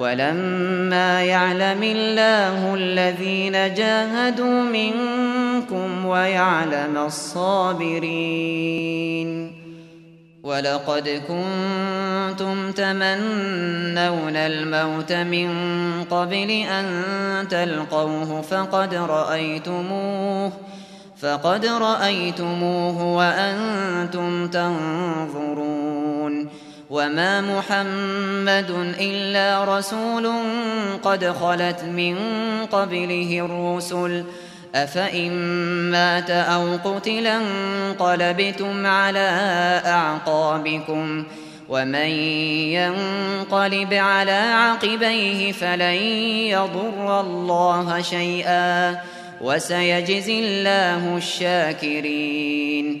ولما يعلم الله الذين جاهدوا منكم ويعلم الصابرين ولقد كنتم تمنون الموت من قبل أن تلقوه فقد رأيتموه فقد رأيتموه وأنتم تنظرون وما محمد إلا رسول قد خلت من قبله الرسل أفإن مات أو قتلا قلبتم على أعقابكم ومن ينقلب على عقبيه فلن يضر الله شيئا وسيجزي الله الشاكرين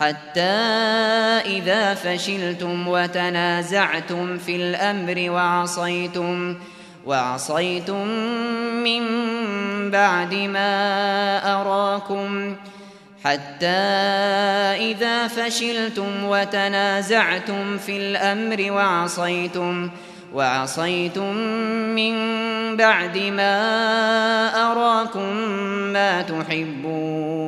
حتى إذا فشلتم وتنازعتم في الأمر وعصيتم وعصيتم من بعد ما أراكم. حتى إذا فشلتم وتنازعتم في الأمر وعصيتم وعصيتم من بعد ما أراكم ما تحبون.